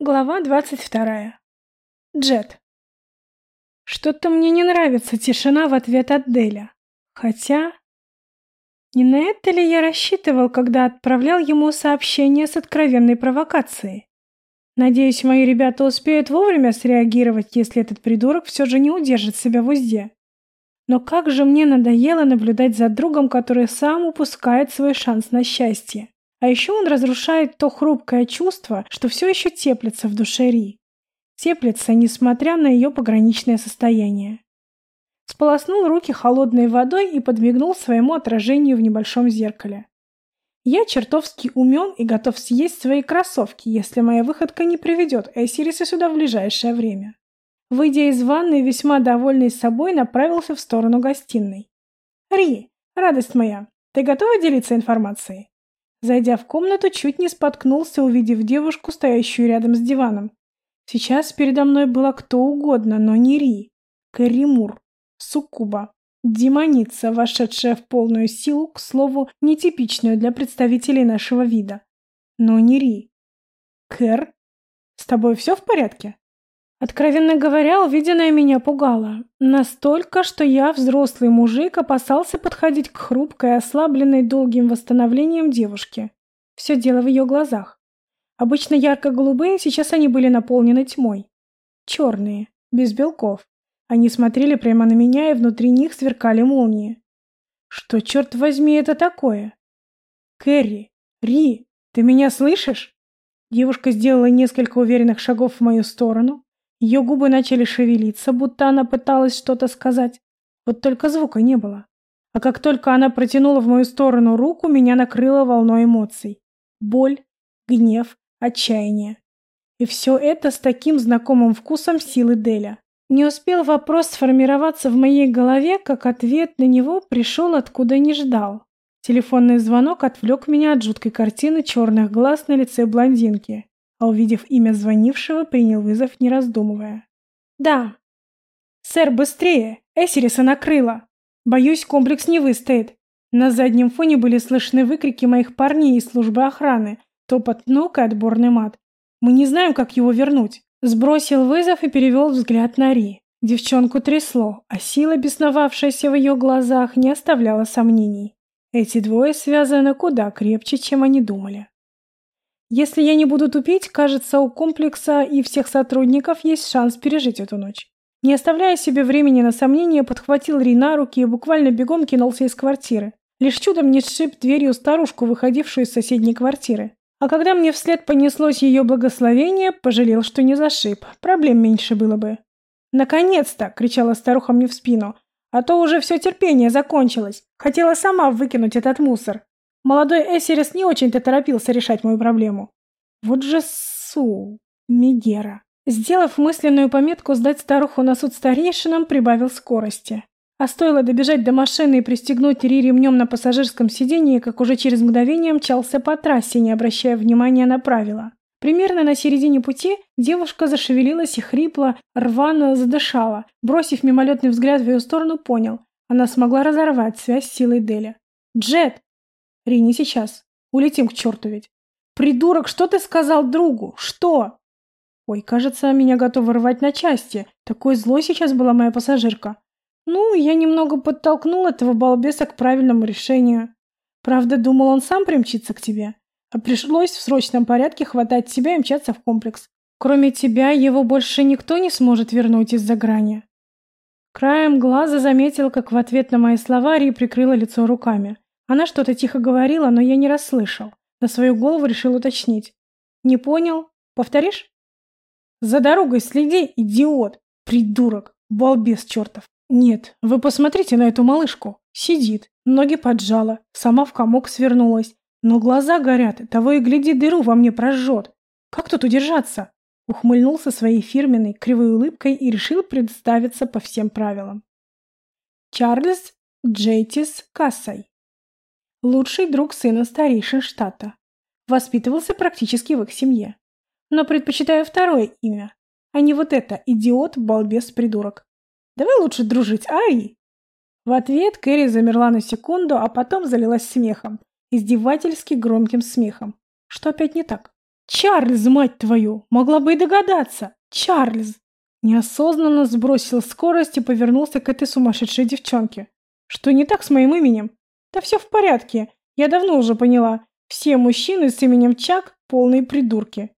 Глава двадцать вторая. Джет. Что-то мне не нравится тишина в ответ от Деля. Хотя... Не на это ли я рассчитывал, когда отправлял ему сообщение с откровенной провокацией? Надеюсь, мои ребята успеют вовремя среагировать, если этот придурок все же не удержит себя в узде. Но как же мне надоело наблюдать за другом, который сам упускает свой шанс на счастье. А еще он разрушает то хрупкое чувство, что все еще теплится в душе Ри. Теплится, несмотря на ее пограничное состояние. Сполоснул руки холодной водой и подмигнул своему отражению в небольшом зеркале. Я чертовски умен и готов съесть свои кроссовки, если моя выходка не приведет Эсириса сюда в ближайшее время. Выйдя из ванной, весьма довольный собой, направился в сторону гостиной. «Ри, радость моя, ты готова делиться информацией?» Зайдя в комнату, чуть не споткнулся, увидев девушку, стоящую рядом с диваном. Сейчас передо мной была кто угодно, но не Ри. Кэрри Мур. Суккуба. Демоница, вошедшая в полную силу, к слову, нетипичную для представителей нашего вида. Но не Ри. Кэр, с тобой все в порядке? Откровенно говоря, увиденное меня пугало. Настолько, что я, взрослый мужик, опасался подходить к хрупкой, ослабленной долгим восстановлением девушке. Все дело в ее глазах. Обычно ярко-голубые, сейчас они были наполнены тьмой. Черные, без белков. Они смотрели прямо на меня, и внутри них сверкали молнии. Что, черт возьми, это такое? Кэрри, Ри, ты меня слышишь? Девушка сделала несколько уверенных шагов в мою сторону, ее губы начали шевелиться, будто она пыталась что-то сказать. Вот только звука не было. А как только она протянула в мою сторону руку, меня накрыло волной эмоций. Боль, гнев, отчаяние. И все это с таким знакомым вкусом силы Деля. Не успел вопрос сформироваться в моей голове, как ответ на него пришел откуда не ждал. Телефонный звонок отвлек меня от жуткой картины черных глаз на лице блондинки а увидев имя звонившего, принял вызов, не раздумывая. «Да». «Сэр, быстрее! Эсериса накрыла! Боюсь, комплекс не выстоит!» На заднем фоне были слышны выкрики моих парней из службы охраны, топот ног и отборный мат. «Мы не знаем, как его вернуть!» Сбросил вызов и перевел взгляд на Ри. Девчонку трясло, а сила, бесновавшаяся в ее глазах, не оставляла сомнений. Эти двое связаны куда крепче, чем они думали. Если я не буду тупить, кажется, у комплекса и всех сотрудников есть шанс пережить эту ночь. Не оставляя себе времени на сомнения, подхватил Ри на руки и буквально бегом кинулся из квартиры. Лишь чудом не сшиб дверью старушку, выходившую из соседней квартиры. А когда мне вслед понеслось ее благословение, пожалел, что не зашиб. Проблем меньше было бы. «Наконец-то!» — кричала старуха мне в спину. «А то уже все терпение закончилось. Хотела сама выкинуть этот мусор. Молодой Эсерис не очень-то торопился решать мою проблему. Вот же су... Мегера. Сделав мысленную пометку сдать старуху на суд старейшинам, прибавил скорости. А стоило добежать до машины и пристегнуть Ри ремнем на пассажирском сиденье, как уже через мгновение мчался по трассе, не обращая внимания на правила. Примерно на середине пути девушка зашевелилась и хрипло, рвано задышала. Бросив мимолетный взгляд в ее сторону, понял. Она смогла разорвать связь с силой Деля. «Джет!» Ри, не сейчас. Улетим к черту ведь. Придурок, что ты сказал другу? Что? Ой, кажется, меня готовы рвать на части. Такой злой сейчас была моя пассажирка. Ну, я немного подтолкнул этого балбеса к правильному решению. Правда, думал, он сам примчится к тебе. А пришлось в срочном порядке хватать тебя и мчаться в комплекс. Кроме тебя, его больше никто не сможет вернуть из-за грани. Краем глаза заметил, как в ответ на мои слова Ри прикрыла лицо руками. Она что-то тихо говорила, но я не расслышал. На свою голову решил уточнить. «Не понял? Повторишь?» «За дорогой следи, идиот! Придурок! Балбес чертов!» «Нет, вы посмотрите на эту малышку. Сидит, ноги поджала, сама в комок свернулась. Но глаза горят, того и гляди, дыру во мне прожжет. Как тут удержаться?» Ухмыльнулся своей фирменной кривой улыбкой и решил представиться по всем правилам. Чарльз Джейтис Кассай лучший друг сына старейшин штата. Воспитывался практически в их семье. Но предпочитаю второе имя, а не вот это идиот, балбес, придурок. Давай лучше дружить, ай! В ответ Кэрри замерла на секунду, а потом залилась смехом. Издевательски громким смехом. Что опять не так? Чарльз, мать твою! Могла бы и догадаться! Чарльз! Неосознанно сбросил скорость и повернулся к этой сумасшедшей девчонке. Что не так с моим именем? Да все в порядке. Я давно уже поняла. Все мужчины с именем Чак – полные придурки.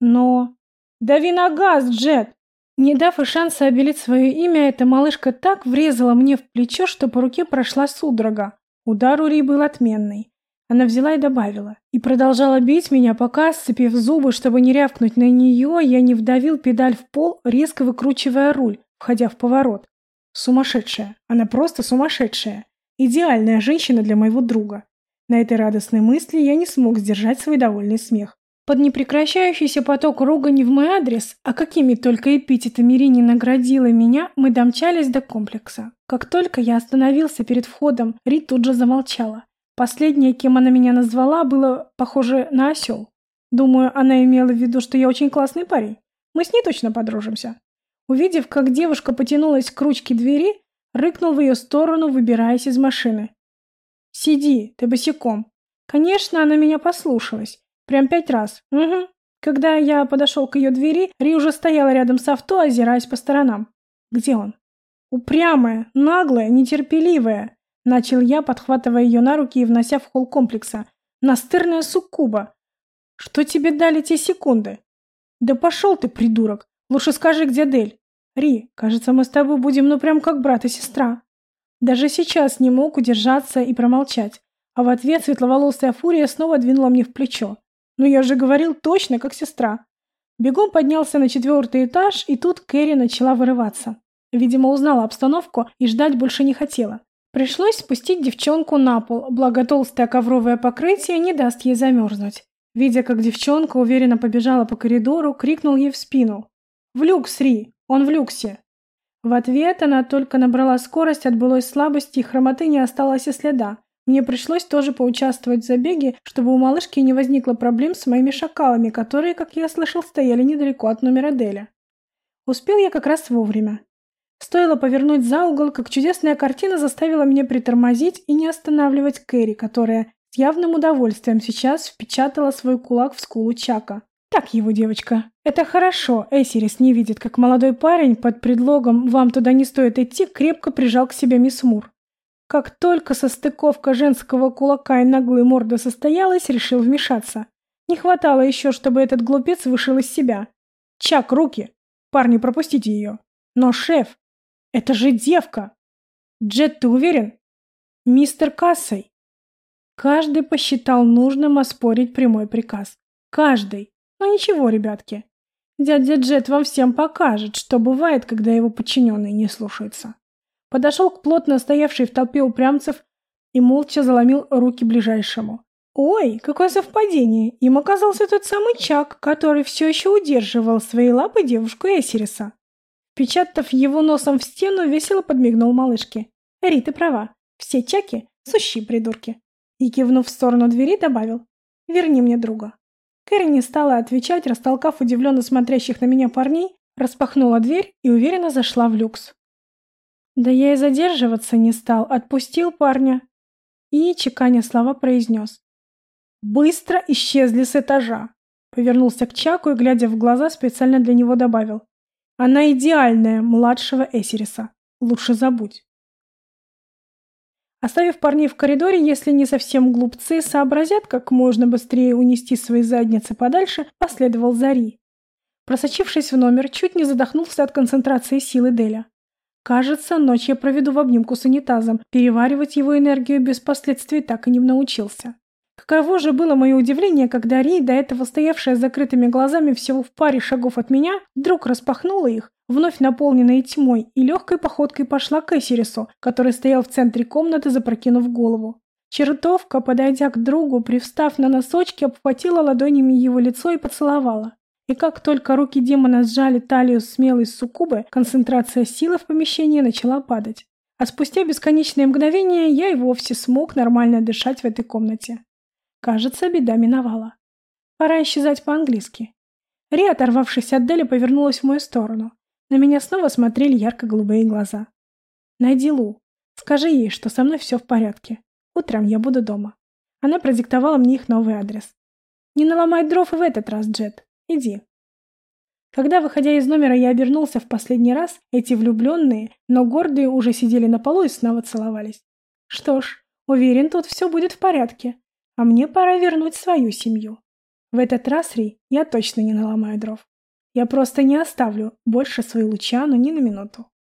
Но... Дави на газ, Джет! Не дав и шанса обелить свое имя, эта малышка так врезала мне в плечо, что по руке прошла судорога. Удар Ри был отменный. Она взяла и добавила. И продолжала бить меня, пока, сцепив зубы, чтобы не рявкнуть на нее, я не вдавил педаль в пол, резко выкручивая руль, входя в поворот. Сумасшедшая. Она просто сумасшедшая. Идеальная женщина для моего друга. На этой радостной мысли я не смог сдержать свой довольный смех. Под непрекращающийся поток ругани в мой адрес, а какими только эпитетами Рини наградила меня, мы домчались до комплекса. Как только я остановился перед входом, Ри тут же замолчала. Последнее, кем она меня назвала, было похоже на осел. Думаю, она имела в виду, что я очень классный парень. Мы с ней точно подружимся. Увидев, как девушка потянулась к ручке двери, рыкнул в ее сторону, выбираясь из машины. «Сиди, ты босиком». Конечно, она меня послушалась. Прям пять раз. Угу. Когда я подошел к ее двери, Ри уже стояла рядом с авто, озираясь по сторонам. Где он? Упрямая, наглая, нетерпеливая. Начал я, подхватывая ее на руки и внося в холл комплекса. Настырная суккуба. Что тебе дали те секунды? Да пошел ты, придурок. Лучше скажи, где Дель. Ри, кажется, мы с тобой будем ну прям как брат и сестра. Даже сейчас не мог удержаться и промолчать. А в ответ светловолосая фурия снова двинула мне в плечо. Ну я же говорил точно, как сестра. Бегом поднялся на четвертый этаж, и тут Кэрри начала вырываться. Видимо, узнала обстановку и ждать больше не хотела. Пришлось спустить девчонку на пол, благо толстое ковровое покрытие не даст ей замерзнуть. Видя, как девчонка уверенно побежала по коридору, крикнул ей в спину. «В люкс, Ри! Он в люксе!» В ответ она только набрала скорость от былой слабости и хромоты не осталось и следа. Мне пришлось тоже поучаствовать в забеге, чтобы у малышки не возникло проблем с моими шакалами, которые, как я слышал, стояли недалеко от номера Деля. Успел я как раз вовремя. Стоило повернуть за угол, как чудесная картина заставила меня притормозить и не останавливать Кэрри, которая с явным удовольствием сейчас впечатала свой кулак в скулу Чака. «Так его, девочка. Это хорошо. Эсирис не видит, как молодой парень под предлогом «вам туда не стоит идти» крепко прижал к себе мисс Мур. Как только состыковка женского кулака и наглой морды состоялась, решил вмешаться. Не хватало еще, чтобы этот глупец вышел из себя. Чак, руки! Парни, пропустите ее. Но, шеф, это же девка! Джет, ты уверен? Мистер Кассой. Каждый посчитал нужным оспорить прямой приказ. Каждый. Но ничего, ребятки. Дядя Джет вам всем покажет, что бывает, когда его подчиненные не слушаются подошел к плотно стоявшей в толпе упрямцев и молча заломил руки ближайшему. Ой, какое совпадение! Им оказался тот самый Чак, который все еще удерживал своей лапой девушку Эсириса. Печатав его носом в стену, весело подмигнул малышке. Ри, ты права. Все Чаки – сущие придурки. И, кивнув в сторону двери, добавил. Верни мне друга. Кэрри не стала отвечать, растолкав удивленно смотрящих на меня парней, распахнула дверь и уверенно зашла в люкс. Да я и задерживаться не стал, отпустил парня. И, чеканя слова, произнес. Быстро исчезли с этажа. Повернулся к Чаку и, глядя в глаза, специально для него добавил. Она идеальная, младшего Эсериса. Лучше забудь. Оставив парней в коридоре, если не совсем глупцы сообразят, как можно быстрее унести свои задницы подальше, последовал Зари. Просочившись в номер, чуть не задохнулся от концентрации силы Деля. Кажется, ночь я проведу в обнимку с унитазом. Переваривать его энергию без последствий так и не научился. Каково же было мое удивление, когда Ри, до этого стоявшая с закрытыми глазами всего в паре шагов от меня, вдруг распахнула их, вновь наполненные тьмой, и легкой походкой пошла к Эсирису, который стоял в центре комнаты, запрокинув голову. Чертовка, подойдя к другу, привстав на носочки, обхватила ладонями его лицо и поцеловала. И как только руки демона сжали талию смелой суккубы, концентрация силы в помещении начала падать. А спустя бесконечные мгновения я и вовсе смог нормально дышать в этой комнате. Кажется, беда миновала. Пора исчезать по-английски. Ри, оторвавшись от Дели, повернулась в мою сторону. На меня снова смотрели ярко-голубые глаза. «Найди Лу. Скажи ей, что со мной все в порядке. Утром я буду дома». Она продиктовала мне их новый адрес. Не наломай дров и в этот раз, Джет. Иди. Когда, выходя из номера, я обернулся в последний раз, эти влюбленные, но гордые уже сидели на полу и снова целовались. Что ж, уверен, тут все будет в порядке. А мне пора вернуть свою семью. В этот раз, Ри, я точно не наломаю дров. Я просто не оставлю больше свою Лучану ни на минуту.